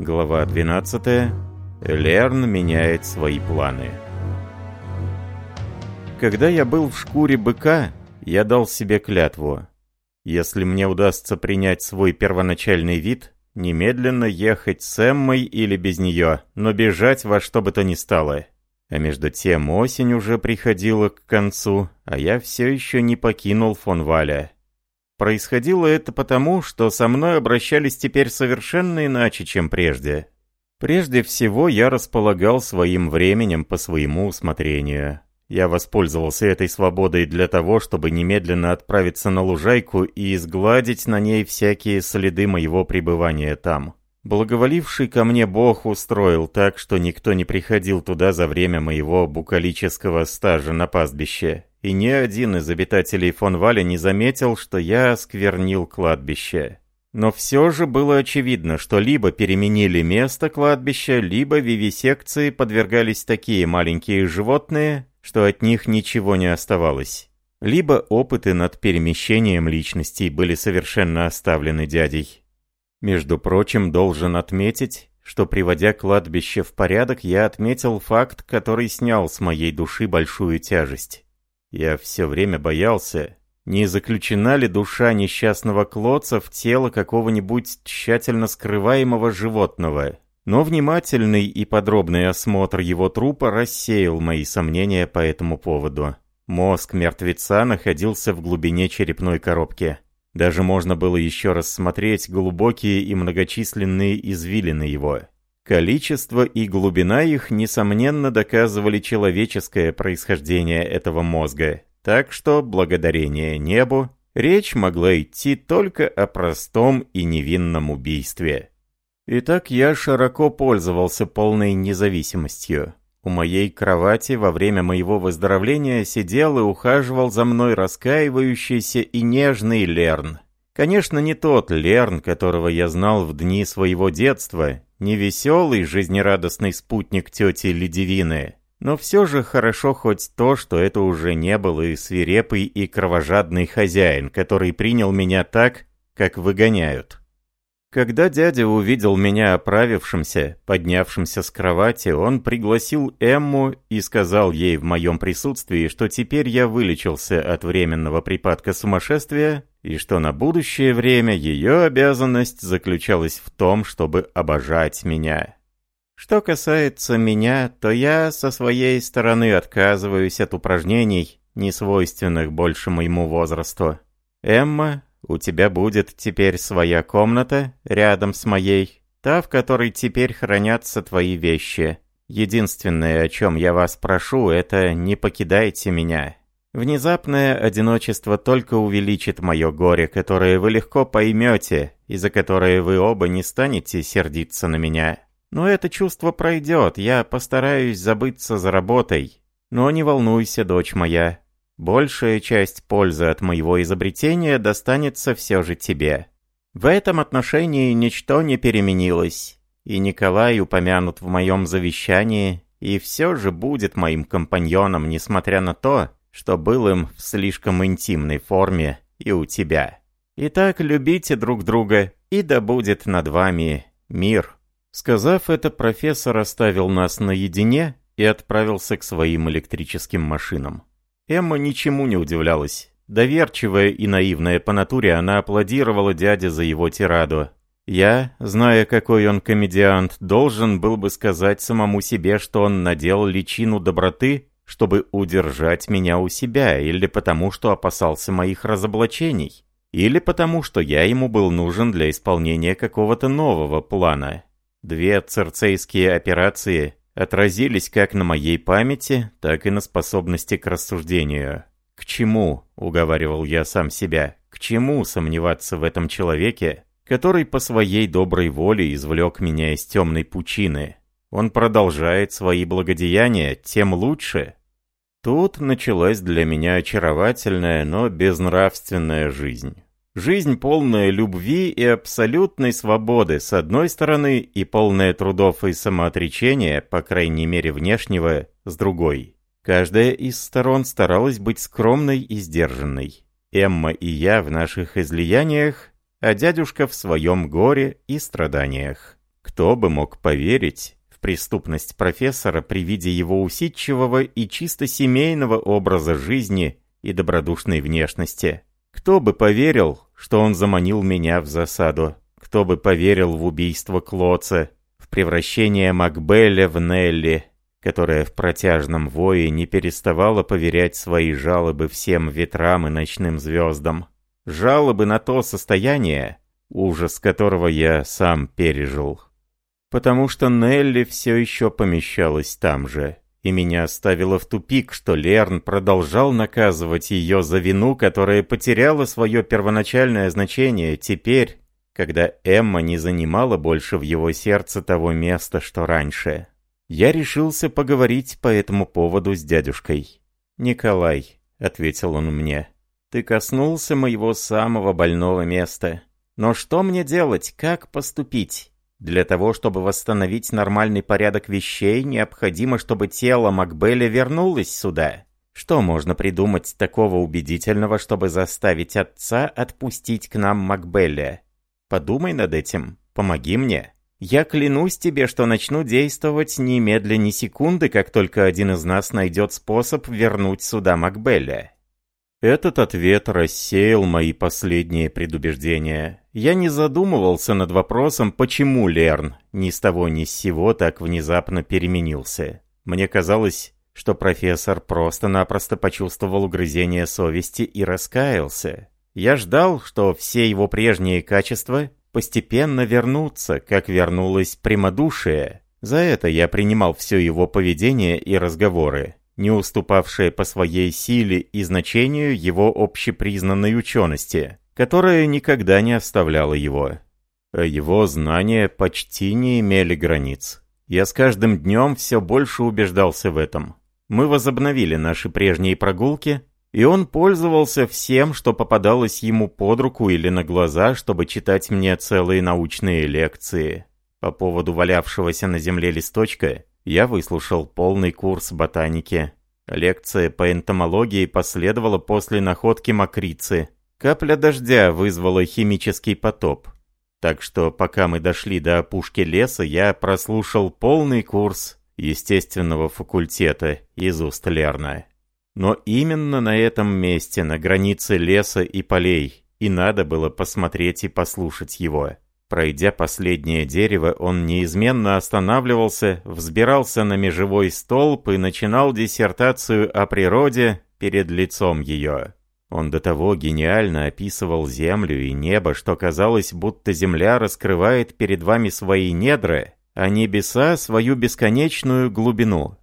Глава 12. Лерн меняет свои планы. Когда я был в шкуре быка, я дал себе клятву. Если мне удастся принять свой первоначальный вид, немедленно ехать с Эммой или без нее, но бежать во что бы то ни стало. А между тем осень уже приходила к концу, а я все еще не покинул фон Валя. Происходило это потому, что со мной обращались теперь совершенно иначе, чем прежде. Прежде всего, я располагал своим временем по своему усмотрению. Я воспользовался этой свободой для того, чтобы немедленно отправиться на лужайку и изгладить на ней всякие следы моего пребывания там. Благоволивший ко мне Бог устроил так, что никто не приходил туда за время моего букалического стажа на пастбище, и ни один из обитателей фон Валя не заметил, что я осквернил кладбище. Но все же было очевидно, что либо переменили место кладбища, либо вивисекции подвергались такие маленькие животные, что от них ничего не оставалось. Либо опыты над перемещением личностей были совершенно оставлены дядей. Между прочим, должен отметить, что приводя кладбище в порядок, я отметил факт, который снял с моей души большую тяжесть. Я все время боялся, не заключена ли душа несчастного Клоца в тело какого-нибудь тщательно скрываемого животного. Но внимательный и подробный осмотр его трупа рассеял мои сомнения по этому поводу. Мозг мертвеца находился в глубине черепной коробки. Даже можно было еще раз смотреть глубокие и многочисленные извилины его. Количество и глубина их, несомненно, доказывали человеческое происхождение этого мозга, так что, благодарение небу, речь могла идти только о простом и невинном убийстве. Итак, я широко пользовался полной независимостью. У моей кровати во время моего выздоровления сидел и ухаживал за мной раскаивающийся и нежный Лерн. Конечно, не тот Лерн, которого я знал в дни своего детства, не веселый, жизнерадостный спутник тети Ледивины, но все же хорошо хоть то, что это уже не был и свирепый и кровожадный хозяин, который принял меня так, как выгоняют. Когда дядя увидел меня оправившимся, поднявшимся с кровати, он пригласил Эмму и сказал ей в моем присутствии, что теперь я вылечился от временного припадка сумасшествия и что на будущее время ее обязанность заключалась в том, чтобы обожать меня. Что касается меня, то я со своей стороны отказываюсь от упражнений, не свойственных больше моему возрасту. Эмма у тебя будет теперь своя комната рядом с моей, та, в которой теперь хранятся твои вещи. Единственное, о чем я вас прошу, это не покидайте меня. Внезапное одиночество только увеличит мое горе, которое вы легко поймете, и за которое вы оба не станете сердиться на меня. Но это чувство пройдет, я постараюсь забыться за работой. Но не волнуйся, дочь моя, Большая часть пользы от моего изобретения достанется все же тебе. В этом отношении ничто не переменилось, и Николай упомянут в моем завещании, и все же будет моим компаньоном, несмотря на то, что был им в слишком интимной форме и у тебя. Итак, любите друг друга, и да будет над вами мир». Сказав это, профессор оставил нас наедине и отправился к своим электрическим машинам. Эмма ничему не удивлялась. Доверчивая и наивная по натуре, она аплодировала дяде за его тираду. Я, зная, какой он комедиант, должен был бы сказать самому себе, что он надел личину доброты, чтобы удержать меня у себя, или потому, что опасался моих разоблачений, или потому, что я ему был нужен для исполнения какого-то нового плана. Две церцейские операции отразились как на моей памяти, так и на способности к рассуждению. «К чему?» — уговаривал я сам себя. «К чему сомневаться в этом человеке, который по своей доброй воле извлек меня из темной пучины? Он продолжает свои благодеяния, тем лучше». Тут началась для меня очаровательная, но безнравственная жизнь. Жизнь полная любви и абсолютной свободы с одной стороны и полная трудов и самоотречения, по крайней мере внешнего, с другой. Каждая из сторон старалась быть скромной и сдержанной. Эмма и я в наших излияниях, а дядюшка в своем горе и страданиях. Кто бы мог поверить в преступность профессора при виде его усидчивого и чисто семейного образа жизни и добродушной внешности? Кто бы поверил, что он заманил меня в засаду? Кто бы поверил в убийство Клоца, в превращение Макбеля в Нелли, которая в протяжном вое не переставала поверять свои жалобы всем ветрам и ночным звездам? Жалобы на то состояние, ужас которого я сам пережил. Потому что Нелли все еще помещалась там же, и меня оставило в тупик, что Лерн продолжал наказывать ее за вину, которая потеряла свое первоначальное значение теперь, когда Эмма не занимала больше в его сердце того места, что раньше. Я решился поговорить по этому поводу с дядюшкой. «Николай», — ответил он мне, — «ты коснулся моего самого больного места». Но что мне делать, как поступить? Для того, чтобы восстановить нормальный порядок вещей, необходимо, чтобы тело Макбеля вернулось сюда. Что можно придумать такого убедительного, чтобы заставить отца отпустить к нам Макбеля? Подумай над этим, помоги мне. Я клянусь тебе, что начну действовать немедленно ни секунды, как только один из нас найдет способ вернуть сюда Макбеля. Этот ответ рассеял мои последние предубеждения. Я не задумывался над вопросом, почему Лерн ни с того ни с сего так внезапно переменился. Мне казалось, что профессор просто-напросто почувствовал угрызение совести и раскаялся. Я ждал, что все его прежние качества постепенно вернутся, как вернулось прямодушие. За это я принимал все его поведение и разговоры не уступавшее по своей силе и значению его общепризнанной учености, которая никогда не оставляла его. А его знания почти не имели границ. Я с каждым днем все больше убеждался в этом. Мы возобновили наши прежние прогулки, и он пользовался всем, что попадалось ему под руку или на глаза, чтобы читать мне целые научные лекции. По поводу валявшегося на земле листочка я выслушал полный курс ботаники. Лекция по энтомологии последовала после находки мокрицы. Капля дождя вызвала химический потоп. Так что, пока мы дошли до опушки леса, я прослушал полный курс естественного факультета из уст Лерна. Но именно на этом месте, на границе леса и полей, и надо было посмотреть и послушать его. Пройдя последнее дерево, он неизменно останавливался, взбирался на межевой столб и начинал диссертацию о природе перед лицом ее. Он до того гениально описывал землю и небо, что казалось, будто земля раскрывает перед вами свои недра, а небеса свою бесконечную глубину.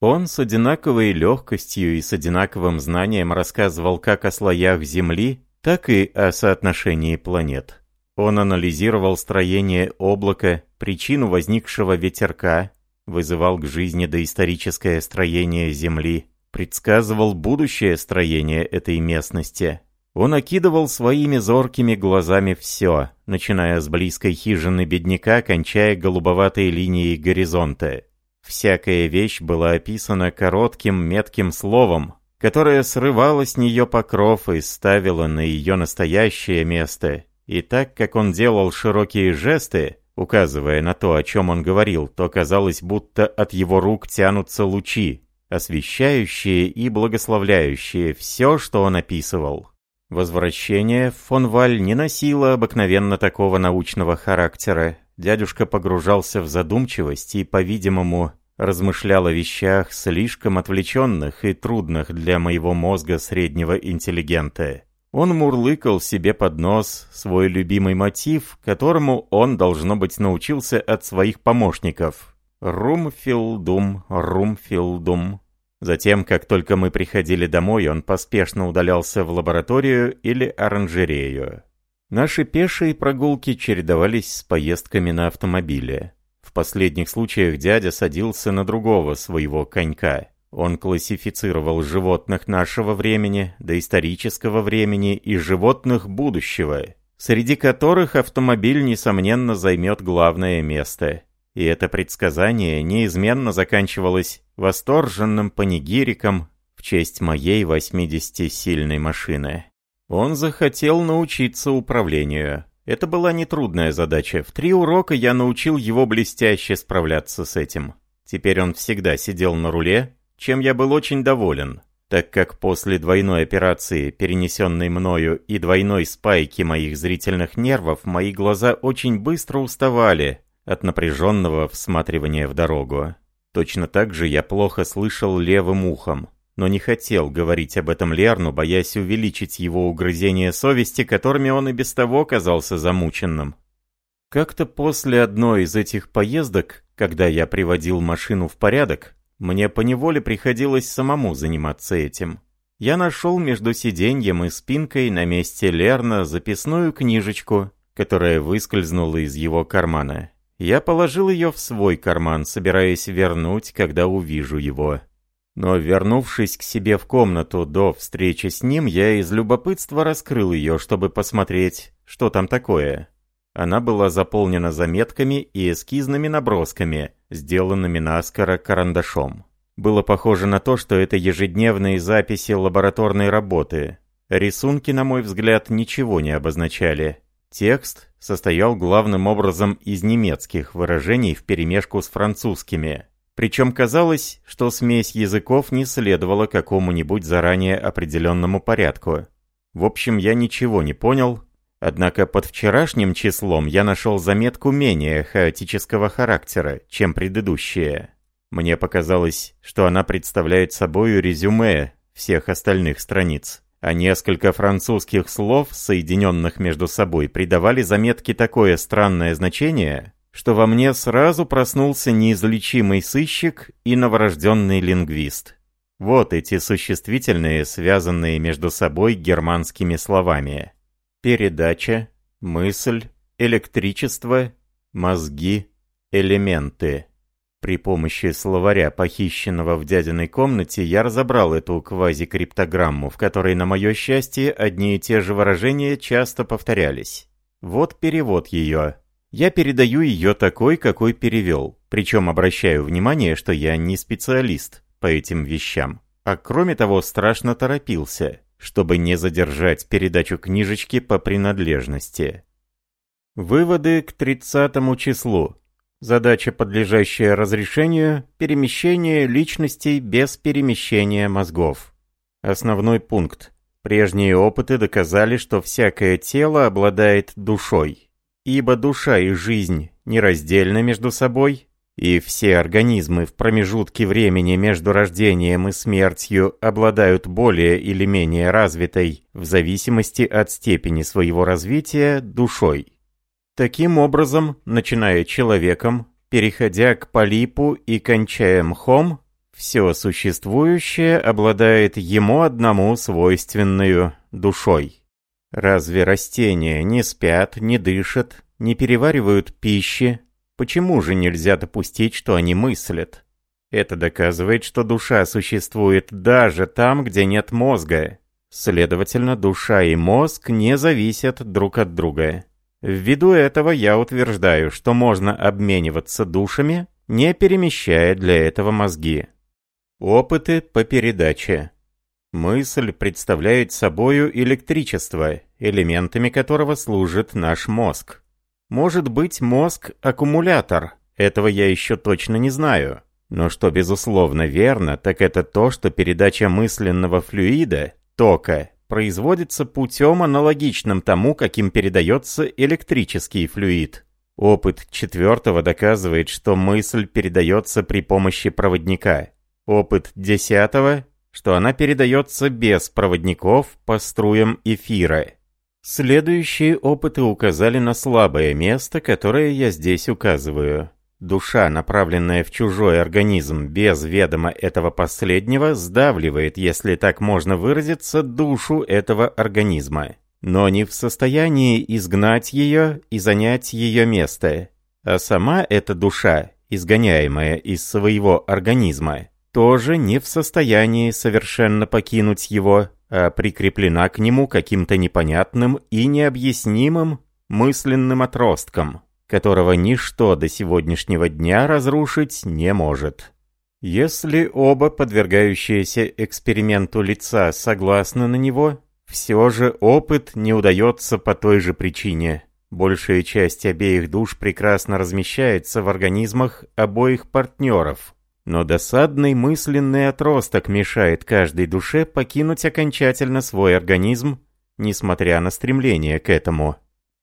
Он с одинаковой легкостью и с одинаковым знанием рассказывал как о слоях Земли, так и о соотношении планет. Он анализировал строение облака, причину возникшего ветерка, вызывал к жизни доисторическое строение Земли, предсказывал будущее строение этой местности. Он окидывал своими зоркими глазами все, начиная с близкой хижины бедняка, кончая голубоватой линией горизонта. Всякая вещь была описана коротким метким словом, которое срывало с нее покров и ставило на ее настоящее место, и так как он делал широкие жесты, указывая на то, о чем он говорил, то казалось, будто от его рук тянутся лучи, освещающие и благословляющие все, что он описывал. Возвращение фон Валь не носило обыкновенно такого научного характера. Дядюшка погружался в задумчивость и, по-видимому, размышлял о вещах слишком отвлеченных и трудных для моего мозга среднего интеллигента. Он мурлыкал себе под нос свой любимый мотив, которому он, должно быть, научился от своих помощников. «Румфилдум, румфилдум». Затем, как только мы приходили домой, он поспешно удалялся в лабораторию или оранжерею. Наши пешие прогулки чередовались с поездками на автомобиле. В последних случаях дядя садился на другого своего конька. Он классифицировал животных нашего времени, доисторического времени и животных будущего, среди которых автомобиль, несомненно, займет главное место. И это предсказание неизменно заканчивалось восторженным панигириком в честь моей 80-сильной машины. Он захотел научиться управлению. Это была нетрудная задача. В три урока я научил его блестяще справляться с этим. Теперь он всегда сидел на руле, чем я был очень доволен, так как после двойной операции, перенесенной мною, и двойной спайки моих зрительных нервов, мои глаза очень быстро уставали от напряженного всматривания в дорогу. Точно так же я плохо слышал левым ухом, но не хотел говорить об этом Лерну, боясь увеличить его угрызения совести, которыми он и без того казался замученным. Как-то после одной из этих поездок, когда я приводил машину в порядок, мне поневоле приходилось самому заниматься этим. Я нашел между сиденьем и спинкой на месте Лерна записную книжечку, которая выскользнула из его кармана. Я положил ее в свой карман, собираясь вернуть, когда увижу его. Но вернувшись к себе в комнату до встречи с ним, я из любопытства раскрыл ее, чтобы посмотреть, что там такое. Она была заполнена заметками и эскизными набросками, сделанными наскоро карандашом. Было похоже на то, что это ежедневные записи лабораторной работы. Рисунки, на мой взгляд, ничего не обозначали. Текст состоял главным образом из немецких выражений вперемешку с французскими. Причем казалось, что смесь языков не следовала какому-нибудь заранее определенному порядку. В общем, я ничего не понял, однако под вчерашним числом я нашел заметку менее хаотического характера, чем предыдущие. Мне показалось, что она представляет собою резюме всех остальных страниц а несколько французских слов, соединенных между собой, придавали заметке такое странное значение, что во мне сразу проснулся неизлечимый сыщик и новорожденный лингвист. Вот эти существительные, связанные между собой германскими словами. Передача, мысль, электричество, мозги, элементы. При помощи словаря, похищенного в дядиной комнате, я разобрал эту квазикриптограмму, в которой, на мое счастье, одни и те же выражения часто повторялись. Вот перевод ее. Я передаю ее такой, какой перевел, причем обращаю внимание, что я не специалист по этим вещам, а кроме того страшно торопился, чтобы не задержать передачу книжечки по принадлежности. Выводы к 30 числу. Задача, подлежащая разрешению, перемещение личностей без перемещения мозгов. Основной пункт. Прежние опыты доказали, что всякое тело обладает душой. Ибо душа и жизнь нераздельны между собой, и все организмы в промежутке времени между рождением и смертью обладают более или менее развитой, в зависимости от степени своего развития, душой. Таким образом, начиная человеком, переходя к полипу и кончая мхом, все существующее обладает ему одному свойственную душой. Разве растения не спят, не дышат, не переваривают пищи? Почему же нельзя допустить, что они мыслят? Это доказывает, что душа существует даже там, где нет мозга. Следовательно, душа и мозг не зависят друг от друга. Ввиду этого я утверждаю, что можно обмениваться душами, не перемещая для этого мозги. Опыты по передаче. Мысль представляет собою электричество, элементами которого служит наш мозг. Может быть мозг – аккумулятор, этого я еще точно не знаю. Но что безусловно верно, так это то, что передача мысленного флюида, тока, производится путем аналогичным тому, каким передается электрический флюид. Опыт четвертого доказывает, что мысль передается при помощи проводника. Опыт десятого, что она передается без проводников по струям эфира. Следующие опыты указали на слабое место, которое я здесь указываю. Душа, направленная в чужой организм без ведома этого последнего, сдавливает, если так можно выразиться, душу этого организма. Но не в состоянии изгнать ее и занять ее место. А сама эта душа, изгоняемая из своего организма, тоже не в состоянии совершенно покинуть его, а прикреплена к нему каким-то непонятным и необъяснимым мысленным отростком которого ничто до сегодняшнего дня разрушить не может. Если оба подвергающиеся эксперименту лица согласны на него, все же опыт не удается по той же причине. Большая часть обеих душ прекрасно размещается в организмах обоих партнеров. Но досадный мысленный отросток мешает каждой душе покинуть окончательно свой организм, несмотря на стремление к этому.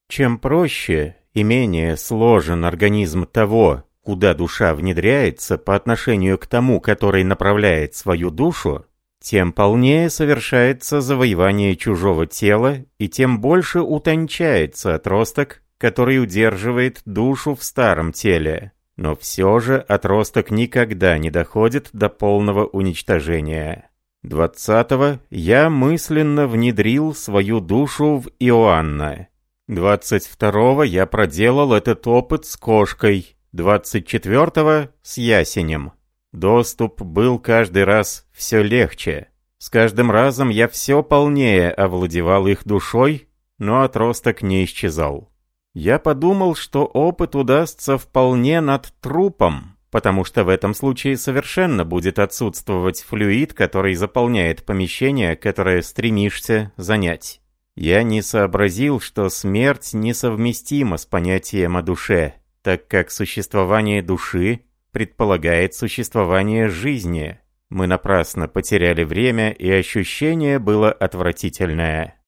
Чем проще и менее сложен организм того, куда душа внедряется по отношению к тому, который направляет свою душу, тем полнее совершается завоевание чужого тела и тем больше утончается отросток, который удерживает душу в старом теле. Но все же отросток никогда не доходит до полного уничтожения. 20-го я мысленно внедрил свою душу в Иоанна. 22-го я проделал этот опыт с кошкой, 24-го с ясенем. Доступ был каждый раз все легче. С каждым разом я все полнее овладевал их душой, но отросток не исчезал. Я подумал, что опыт удастся вполне над трупом, потому что в этом случае совершенно будет отсутствовать флюид, который заполняет помещение, которое стремишься занять. Я не сообразил, что смерть несовместима с понятием о душе, так как существование души предполагает существование жизни. Мы напрасно потеряли время, и ощущение было отвратительное.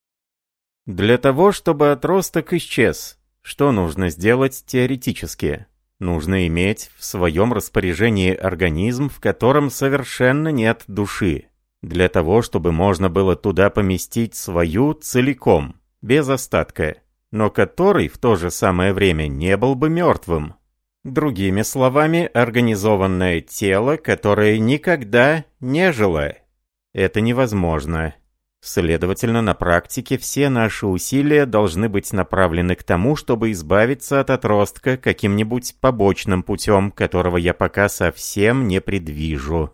Для того, чтобы отросток исчез, что нужно сделать теоретически? Нужно иметь в своем распоряжении организм, в котором совершенно нет души. Для того, чтобы можно было туда поместить свою целиком, без остатка, но который в то же самое время не был бы мертвым. Другими словами, организованное тело, которое никогда не жило. Это невозможно. Следовательно, на практике все наши усилия должны быть направлены к тому, чтобы избавиться от отростка каким-нибудь побочным путем, которого я пока совсем не предвижу.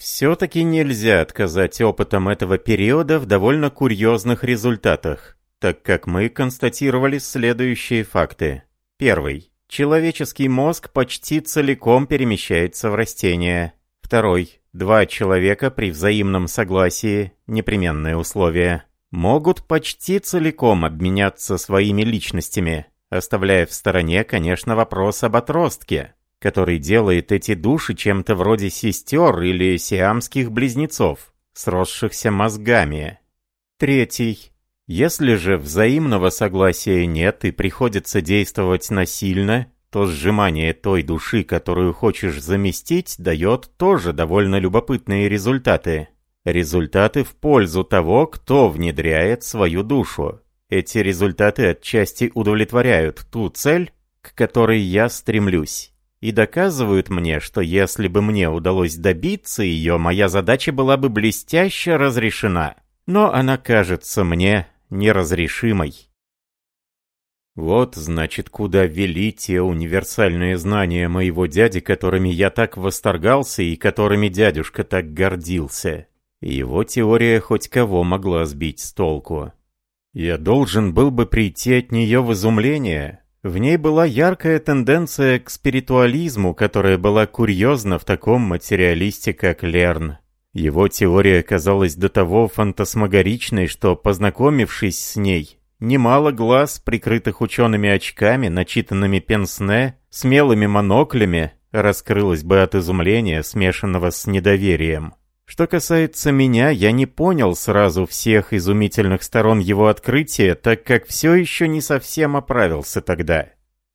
Все-таки нельзя отказать опытом этого периода в довольно курьезных результатах, так как мы констатировали следующие факты. Первый. Человеческий мозг почти целиком перемещается в растения. Второй. Два человека при взаимном согласии, непременное условие, могут почти целиком обменяться своими личностями, оставляя в стороне, конечно, вопрос об отростке, который делает эти души чем-то вроде сестер или сиамских близнецов, сросшихся мозгами. Третий. Если же взаимного согласия нет и приходится действовать насильно, то сжимание той души, которую хочешь заместить, дает тоже довольно любопытные результаты. Результаты в пользу того, кто внедряет свою душу. Эти результаты отчасти удовлетворяют ту цель, к которой я стремлюсь, и доказывают мне, что если бы мне удалось добиться ее, моя задача была бы блестяще разрешена. Но она кажется мне неразрешимой. Вот, значит, куда вели те универсальные знания моего дяди, которыми я так восторгался и которыми дядюшка так гордился. его теория хоть кого могла сбить с толку. Я должен был бы прийти от нее в изумление. В ней была яркая тенденция к спиритуализму, которая была курьезна в таком материалисте, как Лерн. Его теория казалась до того фантасмагоричной, что, познакомившись с ней, немало глаз, прикрытых учеными очками, начитанными пенсне, смелыми моноклями, раскрылось бы от изумления, смешанного с недоверием. Что касается меня, я не понял сразу всех изумительных сторон его открытия, так как все еще не совсем оправился тогда.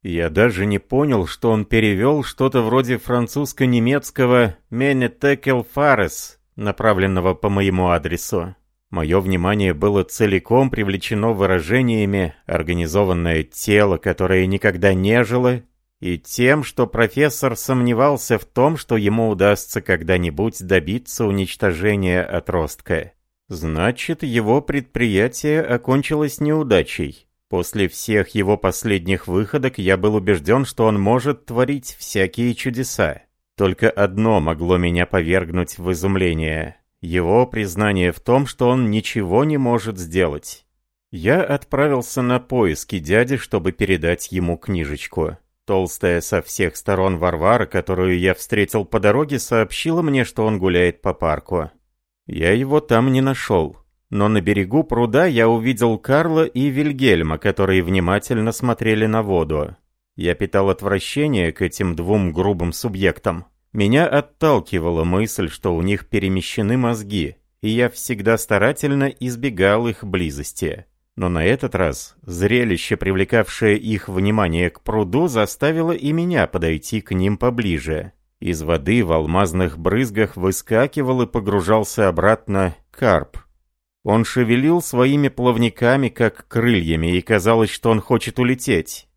Я даже не понял, что он перевел что-то вроде французско-немецкого «Мене текел фарес», направленного по моему адресу. Мое внимание было целиком привлечено выражениями «организованное тело, которое никогда не жило», и тем, что профессор сомневался в том, что ему удастся когда-нибудь добиться уничтожения отростка. Значит, его предприятие окончилось неудачей. После всех его последних выходок я был убежден, что он может творить всякие чудеса. Только одно могло меня повергнуть в изумление. Его признание в том, что он ничего не может сделать. Я отправился на поиски дяди, чтобы передать ему книжечку. Толстая со всех сторон Варвара, которую я встретил по дороге, сообщила мне, что он гуляет по парку. Я его там не нашел. но на берегу пруда я увидел Карла и Вильгельма, которые внимательно смотрели на воду. Я питал отвращение к этим двум грубым субъектам. Меня отталкивала мысль, что у них перемещены мозги, и я всегда старательно избегал их близости. Но на этот раз зрелище, привлекавшее их внимание к пруду, заставило и меня подойти к ним поближе. Из воды в алмазных брызгах выскакивал и погружался обратно карп. Он шевелил своими плавниками, как крыльями, и казалось, что он хочет улететь.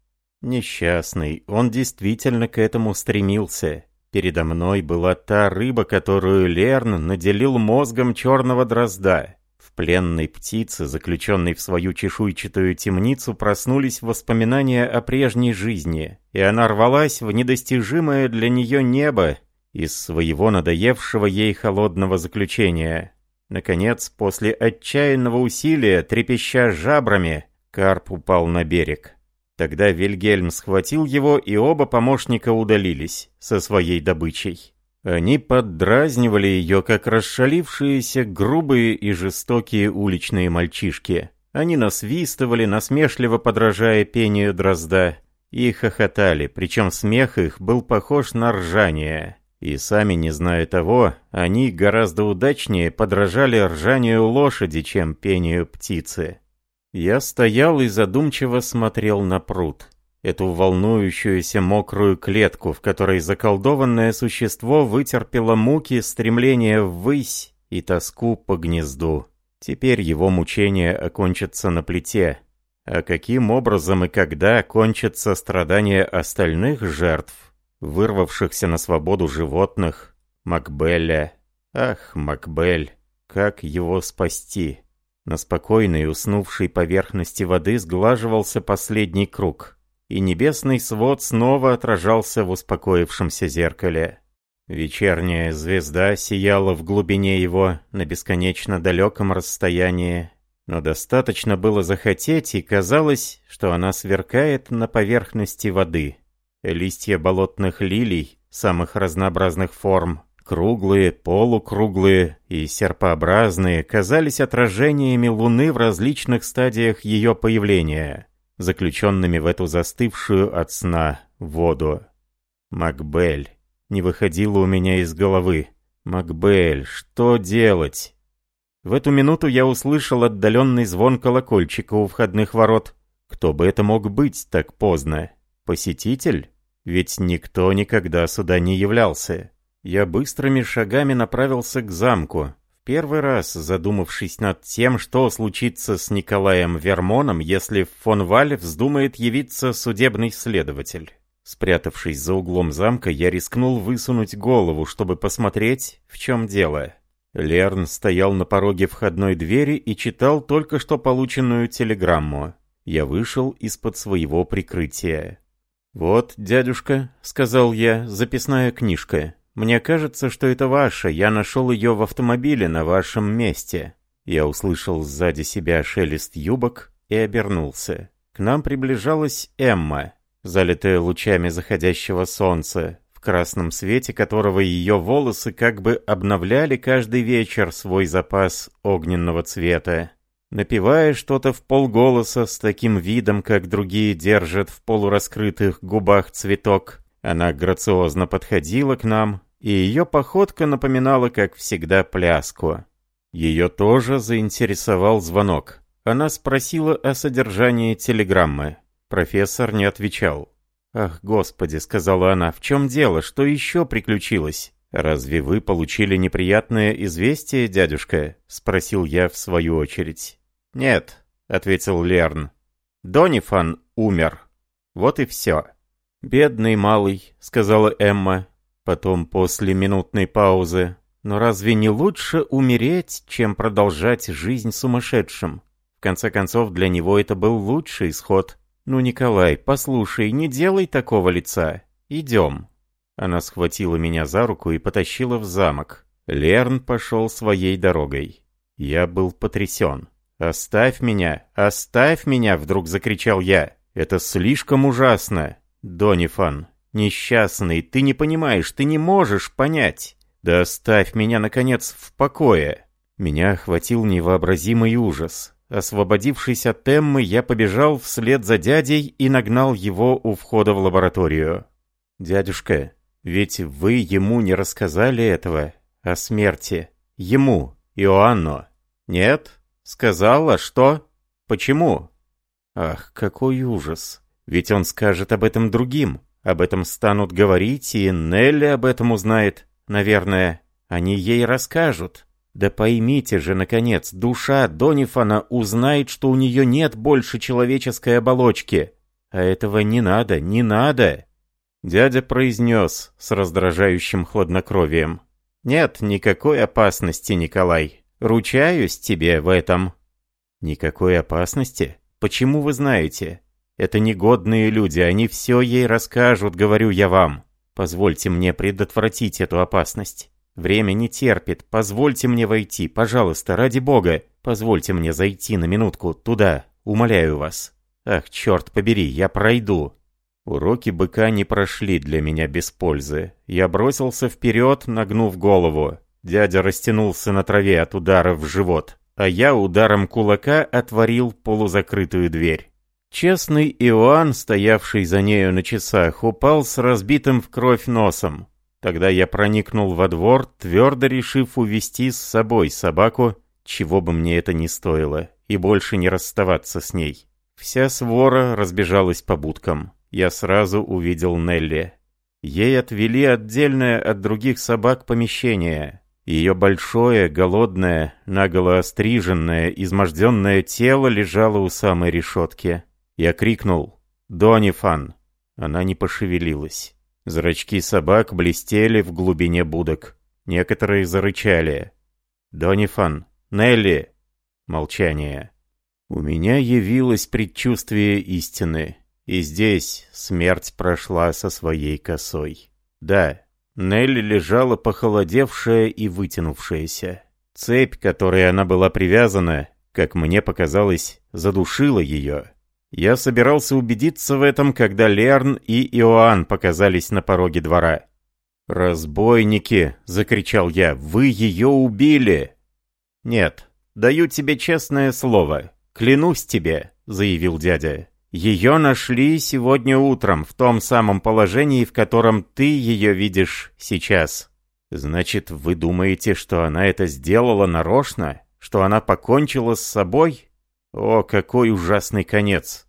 Несчастный, он действительно к этому стремился. Передо мной была та рыба, которую Лерн наделил мозгом черного дрозда. Пленной птице, заключенной в свою чешуйчатую темницу, проснулись воспоминания о прежней жизни, и она рвалась в недостижимое для нее небо из своего надоевшего ей холодного заключения. Наконец, после отчаянного усилия, трепеща жабрами, карп упал на берег. Тогда Вильгельм схватил его, и оба помощника удалились со своей добычей. Они поддразнивали ее, как расшалившиеся грубые и жестокие уличные мальчишки. Они насвистывали, насмешливо подражая пению дрозда, и хохотали, причем смех их был похож на ржание. И сами не зная того, они гораздо удачнее подражали ржанию лошади, чем пению птицы. Я стоял и задумчиво смотрел на пруд. Эту волнующуюся мокрую клетку, в которой заколдованное существо вытерпело муки, стремление ввысь и тоску по гнезду. Теперь его мучения окончатся на плите. А каким образом и когда кончатся страдания остальных жертв, вырвавшихся на свободу животных, Макбеля. Ах, Макбель, как его спасти? На спокойной уснувшей поверхности воды сглаживался последний круг, и небесный свод снова отражался в успокоившемся зеркале. Вечерняя звезда сияла в глубине его на бесконечно далеком расстоянии, но достаточно было захотеть, и казалось, что она сверкает на поверхности воды. Листья болотных лилий самых разнообразных форм, круглые, полукруглые и серпообразные, казались отражениями Луны в различных стадиях ее появления, заключенными в эту застывшую от сна воду. Макбель. Не выходило у меня из головы. Макбель, что делать? В эту минуту я услышал отдаленный звон колокольчика у входных ворот. Кто бы это мог быть так поздно? Посетитель? Ведь никто никогда сюда не являлся. Я быстрыми шагами направился к замку, первый раз задумавшись над тем, что случится с Николаем Вермоном, если фон Валь вздумает явиться судебный следователь. Спрятавшись за углом замка, я рискнул высунуть голову, чтобы посмотреть, в чем дело. Лерн стоял на пороге входной двери и читал только что полученную телеграмму. Я вышел из-под своего прикрытия. «Вот, дядюшка», — сказал я, — «записная книжка. Мне кажется, что это ваша, я нашел ее в автомобиле на вашем месте». Я услышал сзади себя шелест юбок и обернулся. К нам приближалась Эмма, залитая лучами заходящего солнца, в красном свете которого ее волосы как бы обновляли каждый вечер свой запас огненного цвета. Напевая что-то в полголоса с таким видом, как другие держат в полураскрытых губах цветок, она грациозно подходила к нам, и ее походка напоминала, как всегда, пляску. Ее тоже заинтересовал звонок. Она спросила о содержании телеграммы. Профессор не отвечал. «Ах, Господи», — сказала она, — «в чем дело? Что еще приключилось?» «Разве вы получили неприятное известие, дядюшка?» — спросил я в свою очередь. «Нет», — ответил Лерн. «Донифан умер. Вот и все». «Бедный малый», — сказала Эмма. Потом, после минутной паузы, «Но разве не лучше умереть, чем продолжать жизнь сумасшедшим? В конце концов, для него это был лучший исход. Ну, Николай, послушай, не делай такого лица. Идем». Она схватила меня за руку и потащила в замок. Лерн пошел своей дорогой. Я был потрясен. «Оставь меня! Оставь меня!» — вдруг закричал я. «Это слишком ужасно!» «Донифан, несчастный, ты не понимаешь, ты не можешь понять!» «Да оставь меня, наконец, в покое!» Меня охватил невообразимый ужас. Освободившись от Эммы, я побежал вслед за дядей и нагнал его у входа в лабораторию. «Дядюшка, ведь вы ему не рассказали этого, о смерти. Ему, Иоанну. Нет? Сказала, что? Почему?» «Ах, какой ужас! Ведь он скажет об этом другим. Об этом станут говорить, и Нелли об этом узнает. Наверное, они ей расскажут. Да поймите же, наконец, душа Донифана узнает, что у нее нет больше человеческой оболочки. А этого не надо, не надо. Дядя произнес с раздражающим хладнокровием. «Нет никакой опасности, Николай. Ручаюсь тебе в этом». «Никакой опасности? Почему вы знаете? Это негодные люди, они все ей расскажут, говорю я вам. Позвольте мне предотвратить эту опасность». Время не терпит. Позвольте мне войти, пожалуйста, ради бога. Позвольте мне зайти на минутку туда, умоляю вас. Ах, черт побери, я пройду. Уроки быка не прошли для меня без пользы. Я бросился вперед, нагнув голову. Дядя растянулся на траве от удара в живот, а я ударом кулака отворил полузакрытую дверь. Честный Иоанн, стоявший за нею на часах, упал с разбитым в кровь носом. Тогда я проникнул во двор, твердо решив увести с собой собаку, чего бы мне это ни стоило, и больше не расставаться с ней. Вся свора разбежалась по будкам. Я сразу увидел Нелли. Ей отвели отдельное от других собак помещение. Ее большое, голодное, наголо остриженное, изможденное тело лежало у самой решетки. Я крикнул «Донифан!» Она не пошевелилась. Зрачки собак блестели в глубине будок. Некоторые зарычали. «Донифан! Нелли!» Молчание. У меня явилось предчувствие истины. И здесь смерть прошла со своей косой. Да, Нелли лежала похолодевшая и вытянувшаяся. Цепь, которой она была привязана, как мне показалось, задушила ее. Я собирался убедиться в этом, когда Лерн и Иоанн показались на пороге двора. «Разбойники!» — закричал я. «Вы ее убили!» «Нет, даю тебе честное слово. Клянусь тебе!» — заявил дядя. «Ее нашли сегодня утром, в том самом положении, в котором ты ее видишь сейчас». «Значит, вы думаете, что она это сделала нарочно? Что она покончила с собой?» «О, какой ужасный конец!»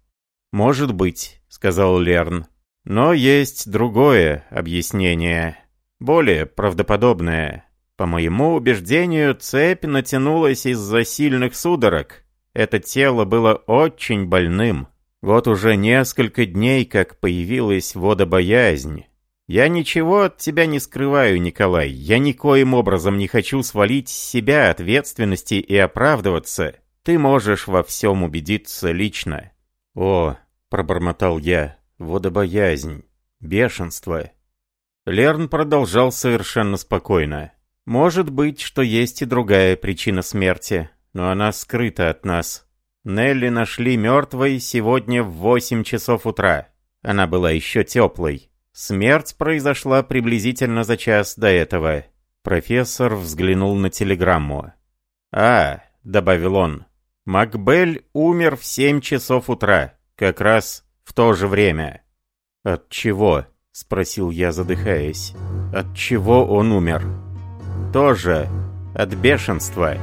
«Может быть», — сказал Лерн. «Но есть другое объяснение, более правдоподобное. По моему убеждению, цепь натянулась из-за сильных судорог. Это тело было очень больным. Вот уже несколько дней, как появилась водобоязнь. Я ничего от тебя не скрываю, Николай. Я никоим образом не хочу свалить с себя ответственности и оправдываться. Ты можешь во всем убедиться лично. О, пробормотал я, водобоязнь, бешенство. Лерн продолжал совершенно спокойно. Может быть, что есть и другая причина смерти, но она скрыта от нас. Нелли нашли мертвой сегодня в восемь часов утра. Она была еще теплой. Смерть произошла приблизительно за час до этого. Профессор взглянул на телеграмму. «А», — добавил он, — «Макбель умер в семь часов утра, как раз в то же время». «От чего?» — спросил я, задыхаясь. «От чего он умер?» «Тоже от бешенства».